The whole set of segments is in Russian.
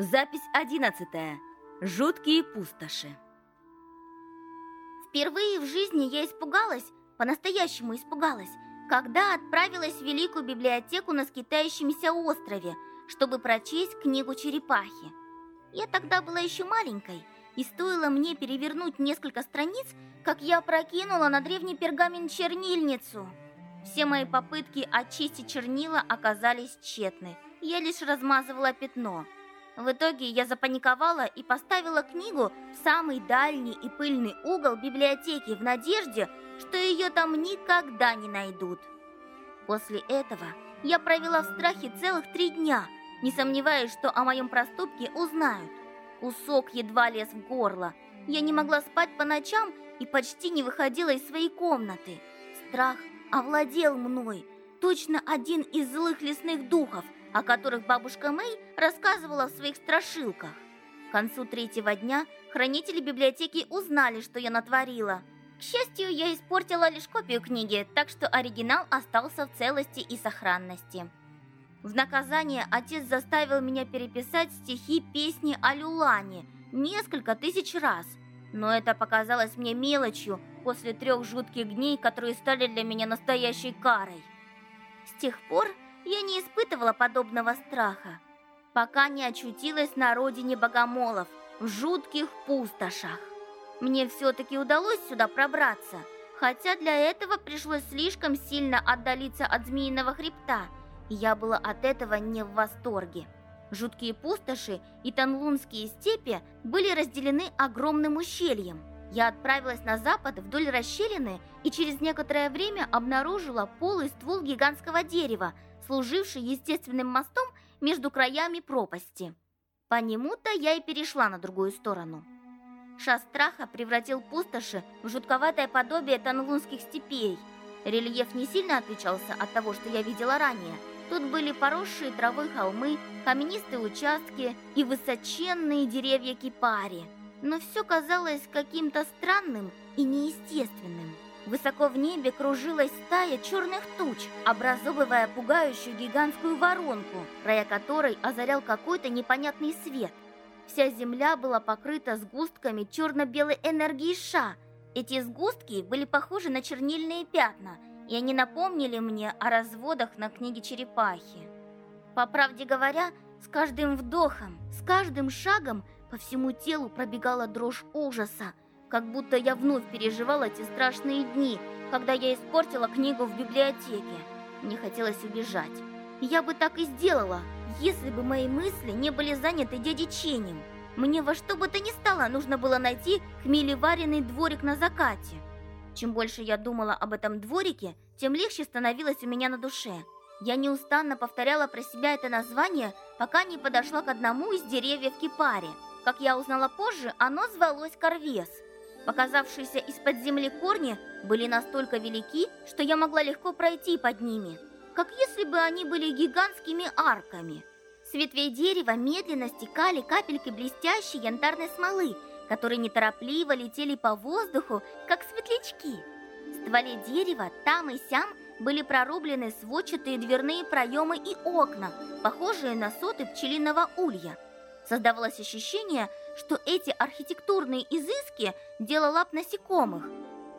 Запись одиннадцатая. Жуткие пустоши. Впервые в жизни я испугалась, по-настоящему испугалась, когда отправилась в Великую библиотеку на скитающемся острове, чтобы прочесть книгу черепахи. Я тогда была еще маленькой, и стоило мне перевернуть несколько страниц, как я прокинула на древний пергамент чернильницу. Все мои попытки очистить чернила оказались тщетны. Я лишь размазывала пятно – в итоге я запаниковала и поставила книгу в самый дальний и пыльный угол библиотеки в надежде, что ее там никогда не найдут. После этого я провела в страхе целых три дня, не сомневаясь, что о моем проступке узнают. Кусок едва лез в горло. Я не могла спать по ночам и почти не выходила из своей комнаты. Страх овладел мной, точно один из злых лесных духов – о которых бабушка Мэй рассказывала в своих страшилках. К концу третьего дня хранители библиотеки узнали, что я натворила. К счастью, я испортила лишь копию книги, так что оригинал остался в целости и сохранности. В наказание отец заставил меня переписать стихи песни о Люлане несколько тысяч раз, но это показалось мне мелочью после трех жутких дней, которые стали для меня настоящей карой. С тех пор я не испытывала подобного страха, пока не очутилась на родине богомолов, в жутких пустошах. Мне все-таки удалось сюда пробраться, хотя для этого пришлось слишком сильно отдалиться от змеиного хребта, и я была от этого не в восторге. Жуткие пустоши и танлунские степи были разделены огромным ущельем. Я отправилась на запад вдоль расщелины и через некоторое время обнаружила полый ствол гигантского дерева, служивший естественным мостом между краями пропасти. По нему-то я и перешла на другую сторону. Шастраха превратил пустоши в жутковатое подобие танлунских степей. Рельеф не сильно отличался от того, что я видела ранее. Тут были поросшие травой холмы, каменистые участки и высоченные деревья кипари. Но все казалось каким-то странным и неестественным. Высоко в небе кружилась стая черных туч, образовывая пугающую гигантскую воронку, края которой озарял какой-то непонятный свет. Вся земля была покрыта сгустками черно-белой энергии Ша. Эти сгустки были похожи на чернильные пятна, и они напомнили мне о разводах на книге черепахи. По правде говоря, с каждым вдохом, с каждым шагом по всему телу пробегала дрожь ужаса, как будто я вновь переживала те страшные дни, когда я испортила книгу в библиотеке. Мне хотелось убежать. Я бы так и сделала, если бы мои мысли не были заняты дядичением. Мне во что бы то ни стало нужно было найти хмелеваренный дворик на закате. Чем больше я думала об этом дворике, тем легче становилось у меня на душе. Я неустанно повторяла про себя это название, пока не подошла к одному из деревьев кипари. Как я узнала позже, оно звалось Корвес – Показавшиеся из-под земли корни были настолько велики, что я могла легко пройти под ними, как если бы они были гигантскими арками. С ветвей дерева медленно стекали капельки блестящей янтарной смолы, которые неторопливо летели по воздуху, как светлячки. В стволе дерева там и сям были прорублены сводчатые дверные проемы и окна, похожие на соты пчелиного улья. Создавалось ощущение, что эти архитектурные изыски – дело лап насекомых.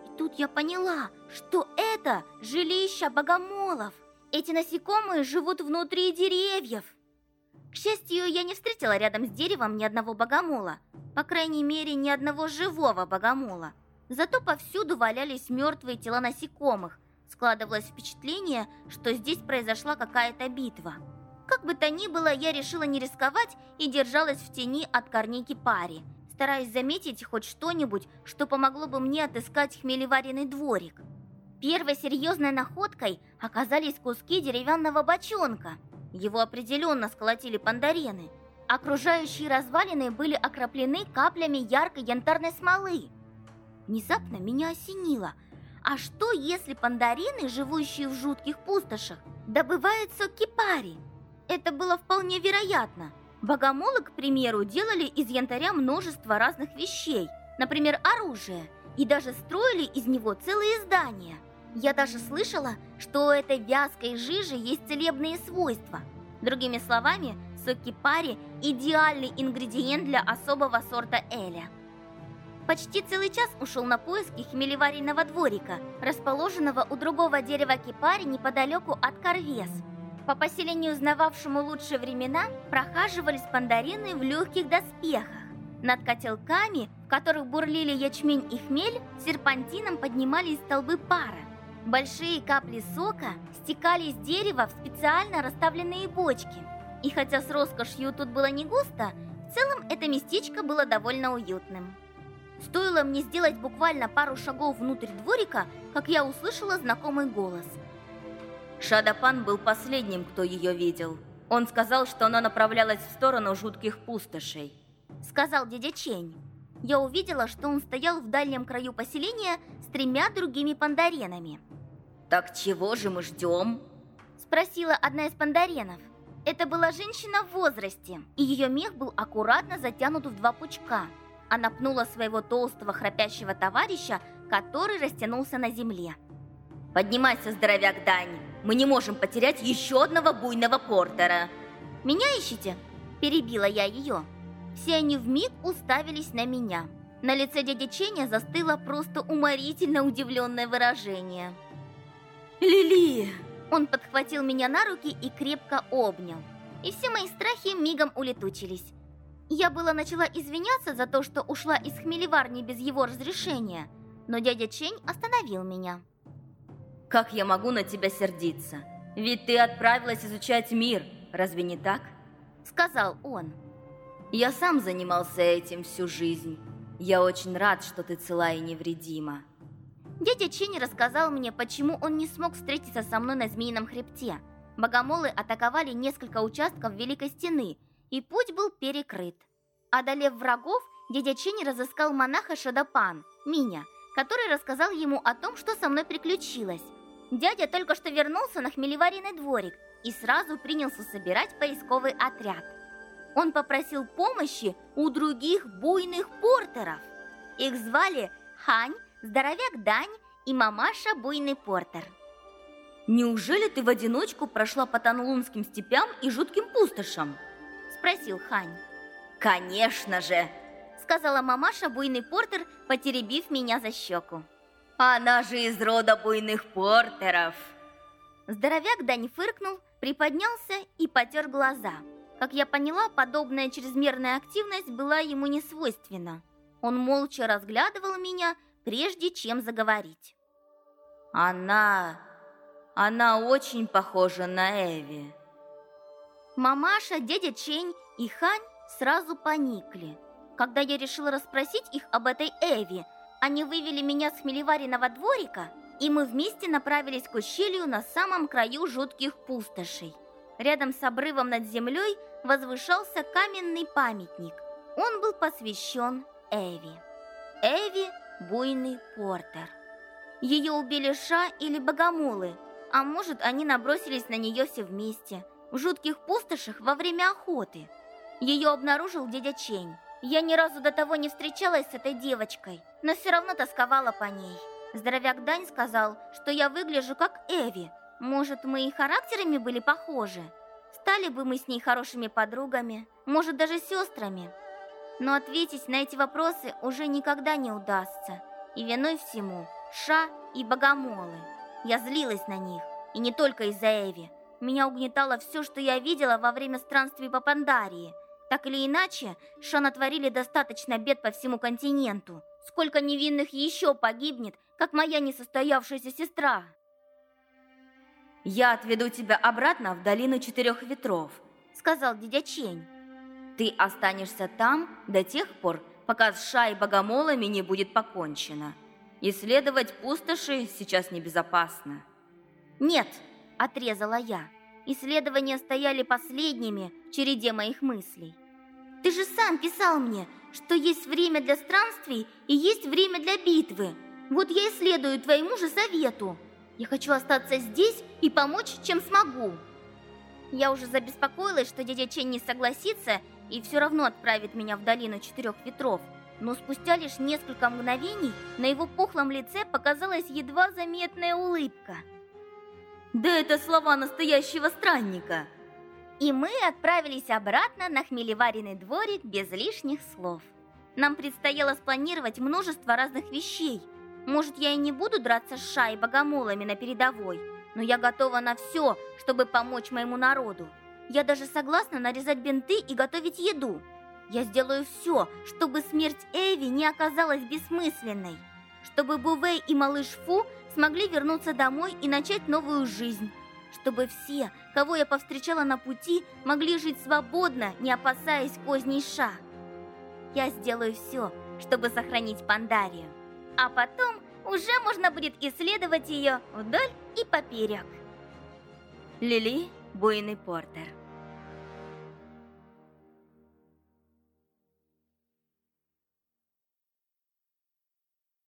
И тут я поняла, что это жилища богомолов. Эти насекомые живут внутри деревьев. К счастью, я не встретила рядом с деревом ни одного богомола. По крайней мере, ни одного живого богомола. Зато повсюду валялись мертвые тела насекомых. Складывалось впечатление, что здесь произошла какая-то битва. Как бы то ни было, я решила не рисковать и держалась в тени от корней кипари, стараясь заметить хоть что-нибудь, что помогло бы мне отыскать хмелеваренный дворик. Первой серьезной находкой оказались куски деревянного бочонка. Его определенно сколотили пандарены. Окружающие развалины были окроплены каплями яркой янтарной смолы. Внезапно меня осенило. А что, если пандарины, живущие в жутких пустошах, добывают сок кипари? Это было вполне вероятно. Богомолы, к примеру, делали из янтаря множество разных вещей, например, оружие, и даже строили из него целые здания. Я даже слышала, что у этой вязкой жижи есть целебные свойства. Другими словами, Сок кипари – идеальный ингредиент для особого сорта эля. Почти целый час ушел на поиски хмелеварийного дворика, расположенного у другого дерева кипари неподалеку от Карвес. По поселению, узнававшему лучшие времена, прохаживались пандарины в легких доспехах. Над котелками, в которых бурлили ячмень и хмель, серпантином поднимались столбы пара. Большие капли сока стекали с дерева в специально расставленные бочки. И хотя с роскошью тут было не густо, в целом это местечко было довольно уютным. Стоило мне сделать буквально пару шагов внутрь дворика, как я услышала знакомый голос. Шадапан был последним, кто ее видел. Он сказал, что она направлялась в сторону жутких пустошей. Сказал дядя Чень. Я увидела, что он стоял в дальнем краю поселения с тремя другими пандаренами. «Так чего же мы ждем?» Спросила одна из пандаренов. Это была женщина в возрасте, и ее мех был аккуратно затянут в два пучка. Она пнула своего толстого храпящего товарища, который растянулся на земле. «Поднимайся, здоровяк Дань! Мы не можем потерять еще одного буйного портера!» «Меня ищете?» – перебила я ее. Все они вмиг уставились на меня. На лице дяди Ченя застыло просто уморительно удивленное выражение. «Лили!» Он подхватил меня на руки и крепко обнял. И все мои страхи мигом улетучились. Я было начала извиняться за то, что ушла из хмелеварни без его разрешения, но дядя Чень остановил меня. «Как я могу на тебя сердиться? Ведь ты отправилась изучать мир, разве не так?» Сказал он. «Я сам занимался этим всю жизнь. Я очень рад, что ты цела и невредима». Дядя Чень рассказал мне, почему он не смог встретиться со мной на Змеином хребте. Богомолы атаковали несколько участков Великой Стены, и путь был перекрыт. Одолев врагов, дядя Чень разыскал монаха Шадапан, Миня, который рассказал ему о том, что со мной приключилось. Дядя только что вернулся на хмелеваренный дворик и сразу принялся собирать поисковый отряд. Он попросил помощи у других буйных портеров. Их звали Хань, здоровяк Дань и мамаша Буйный Портер. «Неужели ты в одиночку прошла по Танлунским степям и жутким пустошам?» – спросил Хань. «Конечно же!» – сказала мамаша Буйный Портер, потеребив меня за щеку. «Она же из рода Буйных Портеров!» Здоровяк Дань фыркнул, приподнялся и потер глаза. Как я поняла, подобная чрезмерная активность была ему не свойственна. Он молча разглядывал меня, прежде чем заговорить. Она... она очень похожа на Эви. Мамаша, дядя Чень и Хань сразу поникли. Когда я решила расспросить их об этой Эви, они вывели меня с хмелевариного дворика, и мы вместе направились к ущелью на самом краю жутких пустошей. Рядом с обрывом над землей возвышался каменный памятник. Он был посвящен Эви. Эви буйный портер. Ее убили Ша или богомолы, а может, они набросились на нее все вместе, в жутких пустошах во время охоты. Ее обнаружил дядя Чень. Я ни разу до того не встречалась с этой девочкой, но все равно тосковала по ней. Здоровяк Дань сказал, что я выгляжу как Эви. Может, мы и характерами были похожи? Стали бы мы с ней хорошими подругами, может, даже сестрами. Но ответить на эти вопросы уже никогда не удастся. И виной всему Ша и Богомолы. Я злилась на них, и не только из-за Эви. Меня угнетало все, что я видела во время странствий по Пандарии. Так или иначе, Ша натворили достаточно бед по всему континенту. Сколько невинных еще погибнет, как моя несостоявшаяся сестра. «Я отведу тебя обратно в долину четырех ветров», — сказал дядя Чень. Ты останешься там до тех пор, пока с Ша и богомолами не будет покончено. Исследовать пустоши сейчас небезопасно. Нет, отрезала я. Исследования стояли последними в череде моих мыслей. Ты же сам писал мне, что есть время для странствий и есть время для битвы. Вот я и следую твоему же совету. Я хочу остаться здесь и помочь, чем смогу. Я уже забеспокоилась, что дядя Чен не согласится и все равно отправит меня в долину четырех ветров. Но спустя лишь несколько мгновений на его пухлом лице показалась едва заметная улыбка. «Да это слова настоящего странника!» И мы отправились обратно на хмелеваренный дворик без лишних слов. Нам предстояло спланировать множество разных вещей. Может, я и не буду драться с Ша и богомолами на передовой, но я готова на все, чтобы помочь моему народу. Я даже согласна нарезать бинты и готовить еду. Я сделаю все, чтобы смерть Эви не оказалась бессмысленной. Чтобы Бувей и малыш Фу смогли вернуться домой и начать новую жизнь. Чтобы все, кого я повстречала на пути, могли жить свободно, не опасаясь козней Ша. Я сделаю все, чтобы сохранить Пандарию. А потом уже можно будет исследовать ее вдоль и поперек. Лили Буйный Портер